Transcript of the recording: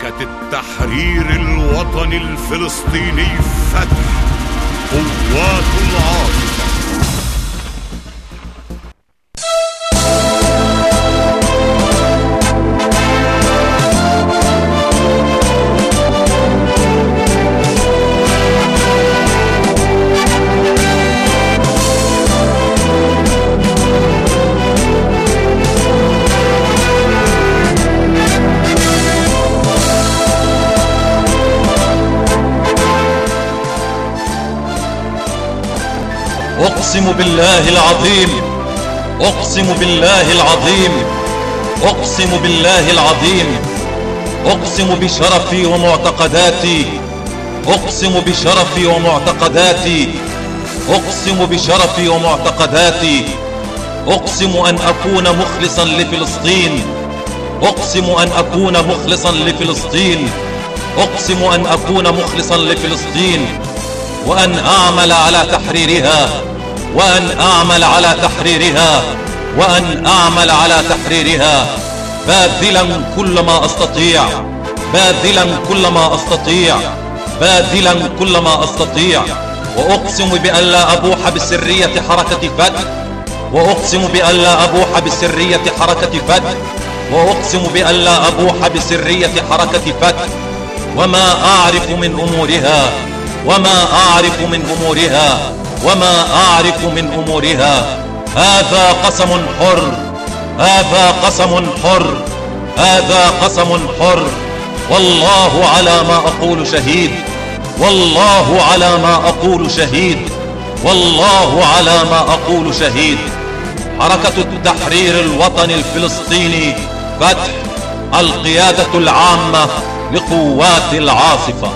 حركة التحرير الوطني الفلسطيني فتح قوات العاصفة أقسم بالله العظيم. أقسم بالله العظيم. أقسم بالله العظيم. أقسم بشرفي ومعتقداتي. أقسم بشرفي ومعتقداتي. أقسم بشرفي ومعتقداتي. أقسم أن أكون مخلصا لفلسطين. أقسم أن أكون مخلصا لفلسطين. أقسم أن أكون مخلصا لفلسطين. وأن أعمل على تحريرها. وأن أعمل على تحريرها وأن أعمل على تحريرها. باذلا كل ما أستطيع باذلا كل ما أستطيع باذلا كل ما أستطيع. وأقسم بأن لا أبوح بسرية حركة فتح وأقسم بأن لا أبوح بسرية حركة فتح وأقسم بأن لا أبوح بسرية حركة فتح وما أعرف من أمورها وما أعرف من أمورها. وما أعرف من أمورها. هذا قسم حر. هذا قسم حر. هذا قسم حر. والله على ما أقول شهيد. والله على ما أقول شهيد. والله على ما أقول شهيد. حركة التحرير الوطني الفلسطيني. فتح القيادة العامة لقوات العاصفة.